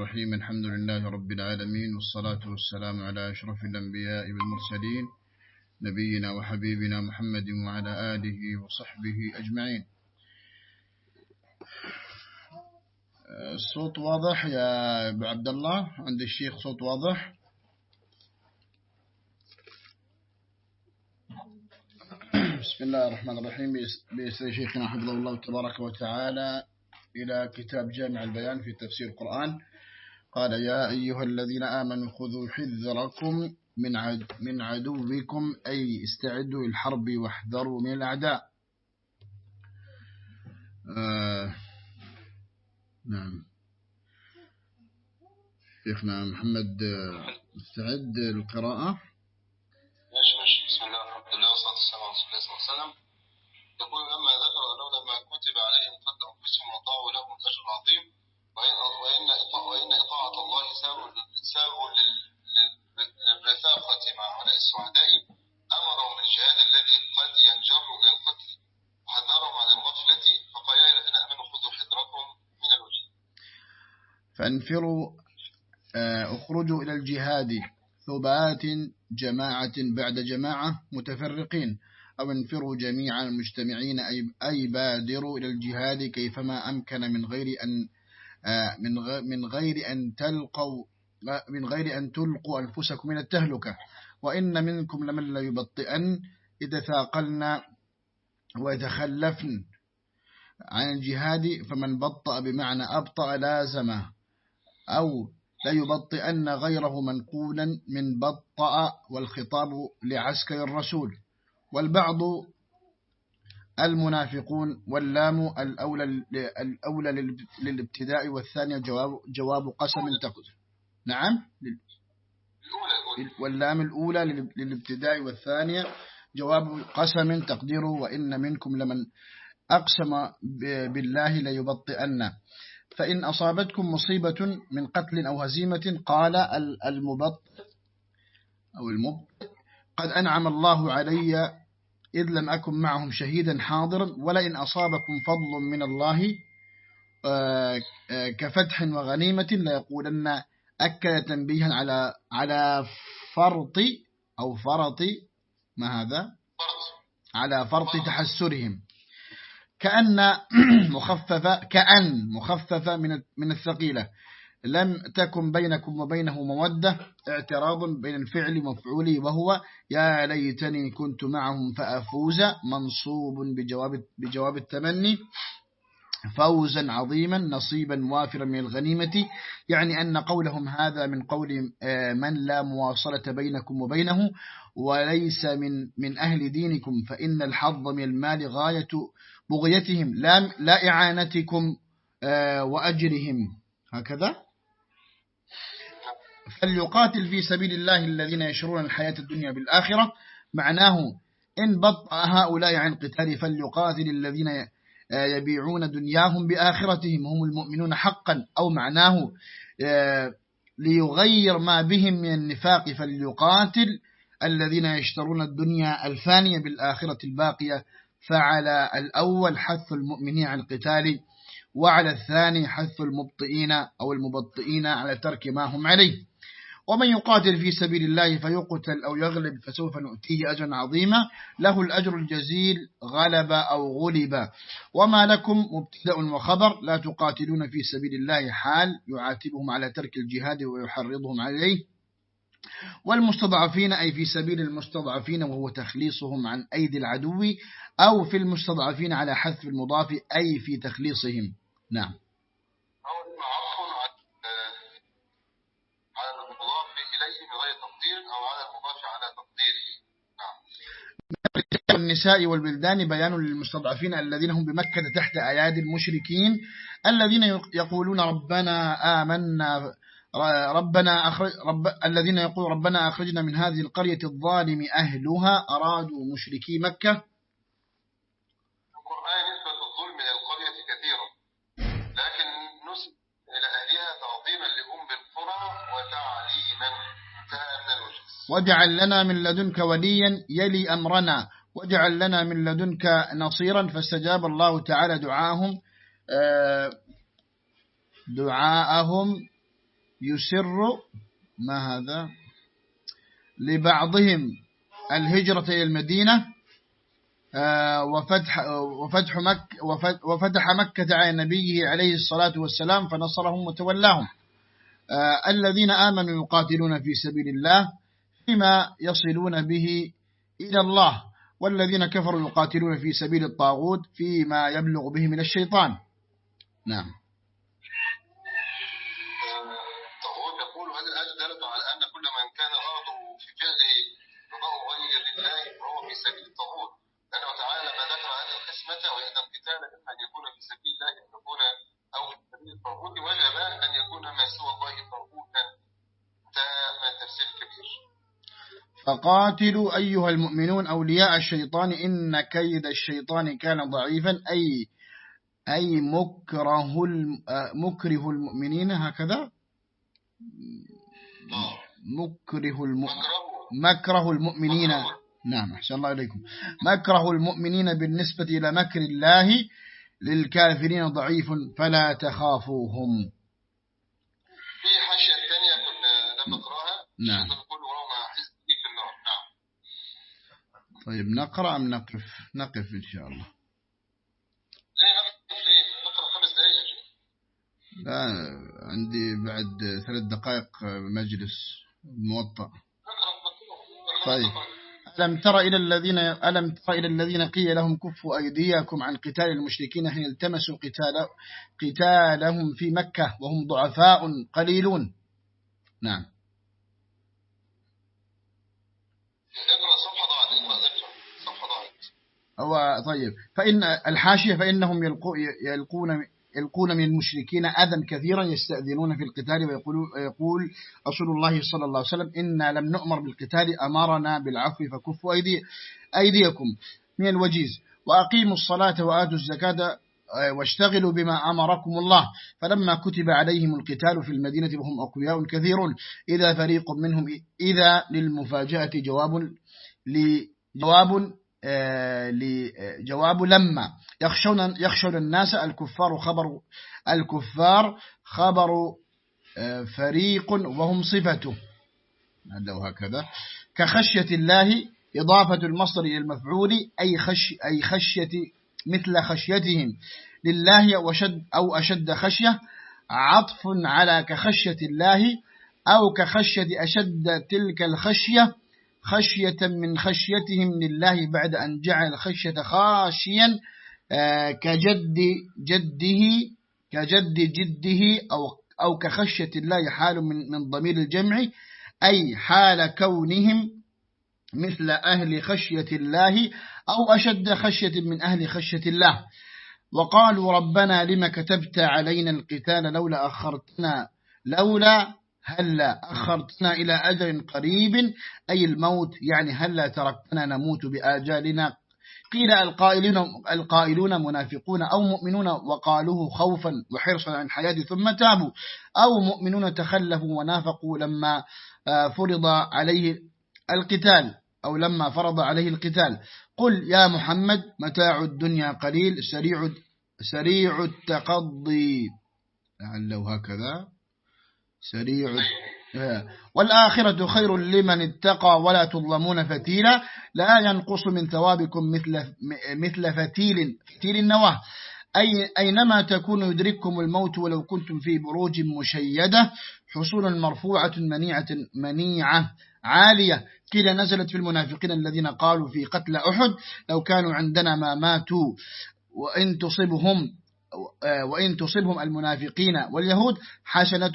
الرحيم الحمد لله رب العالمين والصلاة والسلام على أشرف الأنبياء والمرسلين نبينا وحبيبنا محمد وعلى آله وصحبه أجمعين. الصوت واضح يا أبو عبد الله؟ عند الشيخ صوت واضح؟ بسم الله الرحمن الرحيم. بإسر شيخنا حفظه الله تبارك وتعالى إلى كتاب جامع البيان في تفسير القرآن. قال يا أيها الذين آمنوا خذوا حذركم من من عدوكم أي استعدوا للحرب واحذروا من الأعداء. آه نعم. شيخنا محمد استعد للقراءة ماشي بسم الله الحمد لله والصلاة والسلام على رسول الله صلى الله عليه وسلم يقول لما ذكر أنه لما كتب عليهم قتل أنفسهم وطاعوا لهم الأجر العظيم وإن وإن وإن إطاعة الله ساغ للرفاقة مع هؤلاء السعداء أمرهم بالجهاد الذي قد ينجر إلى القتل وحذرهم عن الغفلة فقال يا الذين آمنوا خذوا حذركم من الوجه فانفروا اخرجوا إلى الجهاد ثبات جماعة بعد جماعة متفرقين أو انفروا جميعا مجتمعين أي بادروا إلى الجهاد كيفما أمكن من غير أن من غير أن تلقوا من غير أن تلقوا أنفسكم من التهلكة. وإن منكم لمن لا يبطئن إذا ثاقلنا ويتخلفن عن الجهاد فمن بطأ بمعنى أبطأ لازمه. أو لا يبطئن غيره منقولا من بطأ والخطاب لعسكر الرسول. والبعض المنافقون واللام الأولى, الأولى للابتداء والثانية جواب, جواب قسم تقص نعم. واللام الأولى للابتداء والثانية جواب قسم تقديره وإن منكم لمن أقسم بالله ليبطئن. فإن أصابتكم مصيبة من قتل أو هزيمة قال المبط أو المبط قد أنعم الله علي إذ لم أكن معهم شهيدا حاضرا ولئن أصابكم فضل من الله كفتح وغنيمة ليقولن أكد تنبيها على على فرط أو فرط ما هذا؟ على فرط تحسرهم. كأن مخففة كأن مخففة من من الثقيلة. لم تكن بينكم وبينه مودة اعتراض بين الفعل ومفعوله وهو يا ليتني كنت معهم فأفوز منصوب بجواب بجواب التمني. فوزا عظيما نصيبا وافرا من الغنيمة. يعني أن قولهم هذا من قول من لا مواصلة بينكم وبينه وليس من من أهل دينكم. فإن الحظ من المال غاية بغيتهم لا, لا إعانتكم وأجرهم. هكذا. فليقاتل في سبيل الله الذين يشرون الحياة الدنيا بالآخرة. معناه إن بطأ هؤلاء عن قتال فليقاتل الذين يبيعون دنياهم بآخرتهم. هم المؤمنون حقا. أو معناه ليغير ما بهم من النفاق. فليقاتل الذين يشترون الدنيا الفانية بالآخرة الباقية. فعلى الأول حث المؤمنين عن القتال وعلى الثاني حث المبطئين أو المبطئين على ترك ما هم عليه. ومن يقاتل في سبيل الله فيقتل أو يغلب فسوف نؤتيه أجرا عظيما. له الأجر الجزيل غلب أو غلب. وما لكم مبتدأ وخبر لا تقاتلون في سبيل الله حال يعاتبهم على ترك الجهاد ويحرضهم عليه. والمستضعفين أي في سبيل المستضعفين وهو تخليصهم عن أيدي العدو أو في المستضعفين على حذف المضاف أي في تخليصهم. نعم. النساء والبلدان بيان للمستضعفين الذين هم بمكة تحت أيادي المشركين الذين يقولون ربنا آمنا ربنا أخرج رب الذين يقول ربنا أخرجنا من هذه القرية الظالم أهلها أرادوا مشركي مكة. القرآن نسبة الظلم إلى القرية كثيرة لكن نسب إلى أهلها تعظيما لأم القرى وتعليما واجعل لنا من لدنك وليا يلي أمرنا. واجعل لنا من لدنك نصيرا. فاستجاب الله تعالى دعاهم دعاءهم. يسر ما هذا؟ لبعضهم الهجرة إلى المدينة آه، وفتح, وفتح, مك وفتح مكة على نبيه عليه الصلاة والسلام فنصرهم وتولاهم. آه، الذين آمنوا يقاتلون في سبيل الله فيما يصلون به إلى الله والذين كفروا يقاتلون في سبيل الطاغوت فيما يبلغ به من الشيطان. نعم. فقاتلوا أيها المؤمنون أولياء الشيطان إن كيد الشيطان كان ضعيفا أي أي مكره مكره المؤمنين هكذا؟ مكره. مكره المؤمنين. نعم أحسن الله إليكم. مكره المؤمنين بالنسبة إلى مكر الله للكافرين ضعيف فلا تخافوهم. في حاشية الثانية كنا لم نقرأها. نعم. طيب نقرأ أم نقف؟ نقف إن شاء الله. لا عندي بعد ثلاث دقائق مجلس موطأ. طيب. ألم تر إلى الذين ألم تر إلى الذين قيل لهم كفوا أيديكم عن قتال المشركين حين التمسوا قتال قتالهم في مكة وهم ضعفاء قليلون؟ نعم. طيب. فإن الحاشية فإنهم يلقون يلقون من المشركين أذى كثيرا يستأذنون في القتال ويقول يقول رسول الله صلى الله عليه وسلم إنا لم نؤمر بالقتال أمرنا بالعفو فكفوا أيدي أيديكم. من الوجيز. وأقيموا الصلاة وآتوا الزكاة واشتغلوا بما أمركم الله. فلما كتب عليهم القتال في المدينة وهم أقوياء كثيرون إذا فريق منهم إذا للمفاجأة جواب لجواب لجواب لما يخشون يخشون الناس الكفار خبر الكفار خبر آه، فريق وهم صفته. هذا وهكذا. كخشية الله إضافة المصدر إلى المفعول أي, خش أي خشية مثل خشيتهم لله وشد أو أشد خشية عطف على كخشية الله أو كخشية أشد تلك الخشية خشية من خشيتهم لله بعد أن جعل خشية خاشيا آه، كجد جده كجد جده أو أو كخشية الله حال من من ضمير الجمع أي حال كونهم مثل أهل خشية الله أو أشد خشية من أهل خشية الله. وقالوا ربنا لما كتبت علينا القتال لولا أخرتنا لولا هلا أخرتنا إلى أجل قريب أي الموت يعني هلا تركتنا نموت بآجالنا. قيل القائلون, القائلون منافقون أو مؤمنون وقالوه خوفا وحرصا عن الحياة ثم تابوا. أو مؤمنون تخلفوا ونافقوا لما آه، فرض عليه القتال أو لما فرض عليه القتال. قل يا محمد متاع الدنيا قليل سريع سريع التقضي. لعله هكذا. سريع. والآخرة خير لمن اتقى ولا تظلمون فتيلا. لا ينقص من ثوابكم مثل, مثل فتيل. فتيل النواة. أي أينما تكون يدرككم الموت ولو كنتم في بروج مشيدة حصولا مرفوعة منيعة منيعة عالية. كلا نزلت في المنافقين الذين قالوا في قتل أحد لو كانوا عندنا ما ماتوا وإن تصبهم وإن تصبهم المنافقين واليهود حسنة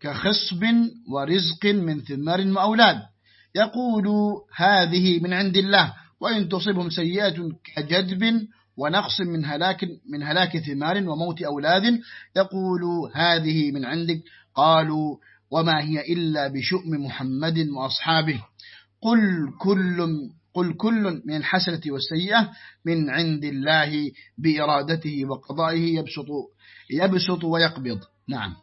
كخصب ورزق من ثمار وأولاد. يقول هذه من عند الله وإن تصبهم سيئة كجدب ونقص من هلاك من هلاك ثمار وموت أولاد. يقول هذه من عندك. قالوا وما هي إلا بشؤم محمد وأصحابه. قل كل قل كل من الحسنة والسيئة من عند الله بإرادته وقضائه يبسط يبسط ويقبض. نعم.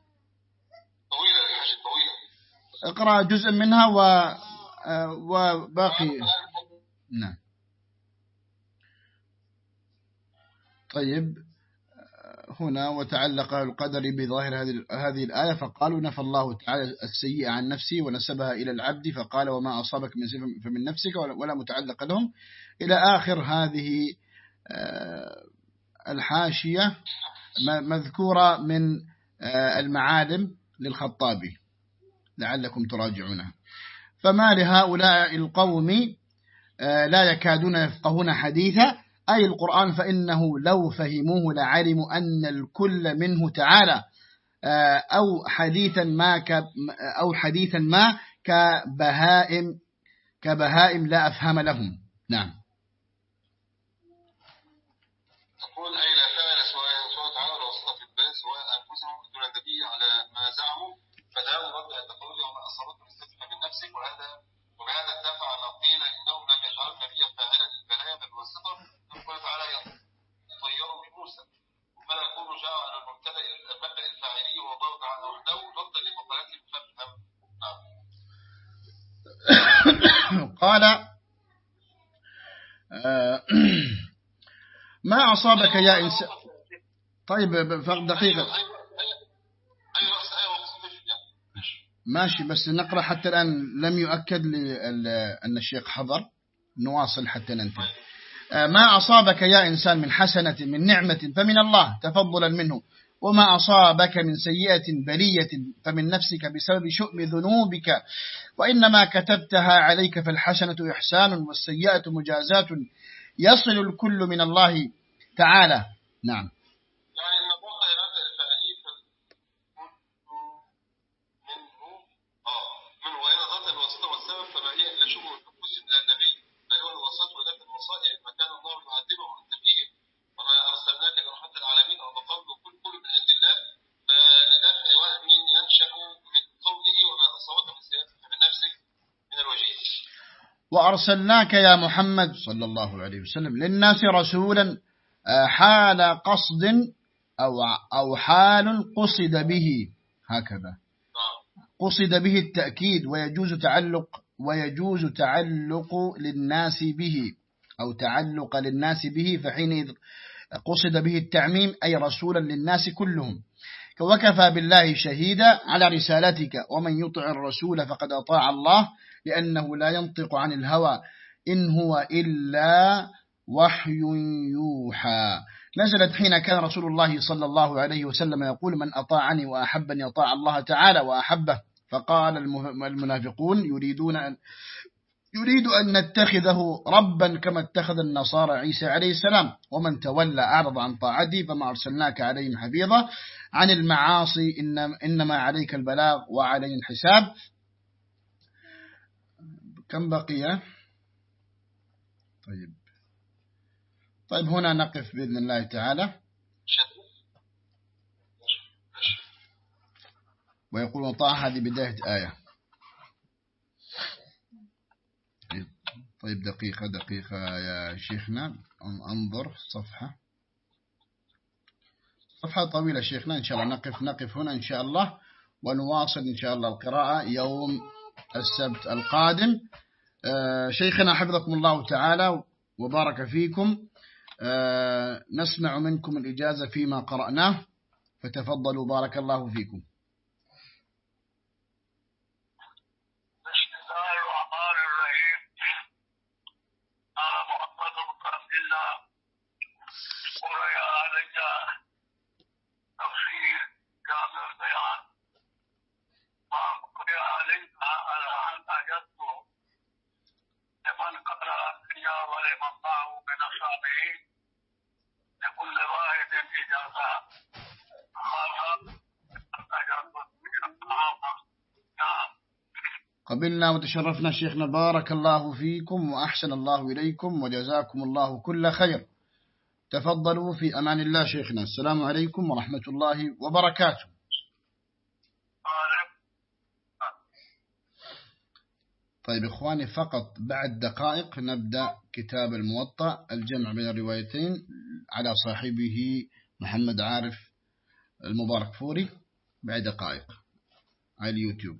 طويلة طويلة. اقرأ جزء منها و... آه، وباقي. نعم. طيب هنا وتعلق القدر بظاهر هذه الآية فقالوا نفى الله تعالى السيئة عن نفسه ونسبها إلى العبد فقال وما أصابك من فمن نفسك ولا متعلق لهم. إلى آخر هذه آه، الحاشية مذكورة من آه، المعالم للخطابي لعلكم تراجعونها. فما لهؤلاء القوم آه، لا يكادون يفقهون حديثا أي القرآن فإنه لو فهموه لعلموا أن الكل منه تعالى آه، أو حديثا ما أو حديثا ما كبهائم كبهائم لا أفهم لهم. نعم. تقول أي أصابك يا إنسان طيب دقيقة. ماشي. بس نقرأ حتى الآن. لم يؤكد لي أن الشيخ حضر. نواصل حتى ننتهي. آه، ما أصابك يا إنسان من حسنة من نعمة فمن الله تفضلا منه. وما أصابك من سيئة بلية فمن نفسك بسبب شؤم ذنوبك. وإنما كتبتها عليك فالحسنة إحسان والسيئة مجازات يصل الكل من الله تعالى. نعم. وأرسلناك يا محمد صلى الله عليه وسلم للناس رسولا حال قصد أو أو حال قصد به. هكذا. قصد به التأكيد ويجوز تعلق ويجوز تعلق للناس به أو تعلق للناس به فحين قصد به التعميم أي رسولا للناس كلهم. وكفى بالله شهيدا على رسالتك ومن يطع الرسول فقد أطاع الله لأنه لا ينطق عن الهوى إن هو إلا وحي يوحى. نزلت حين كان رسول الله صلى الله عليه وسلم يقول من أطاعني وأحبني أطاع الله تعالى وأحبه. فقال المنافقون يريدون أن يريد أن نتخذه ربا كما اتخذ النصارى عيسى عليه السلام. ومن تولى أعرض عن طاعتي فما أرسلناك عليهم حفيظا. عن المعاصي إنما عليك البلاغ وعلي الحساب. كم بقي؟ طيب. طيب هنا نقف بإذن الله تعالى. ويقول وطاع هذه بداية آية. طيب دقيقة دقيقة يا شيخنا. أنظر صفحة. صفحة طويلة شيخنا إن شاء الله نقف نقف هنا إن شاء الله ونواصل إن شاء الله القراءة يوم السبت القادم. آه، شيخنا حفظكم الله تعالى وبارك فيكم. نسمع منكم الإجازة فيما قرأناه. فتفضلوا بارك الله فيكم. قبلنا وتشرفنا شيخنا بارك الله فيكم وأحسن الله إليكم وجزاكم الله كل خير. تفضلوا في أمان الله شيخنا. السلام عليكم ورحمة الله وبركاته. طيب إخواني فقط بعد دقائق نبدأ كتاب الموطأ الجمع بين الروايتين على صاحبه محمد عارف المبارك فوري. بعد دقائق على اليوتيوب.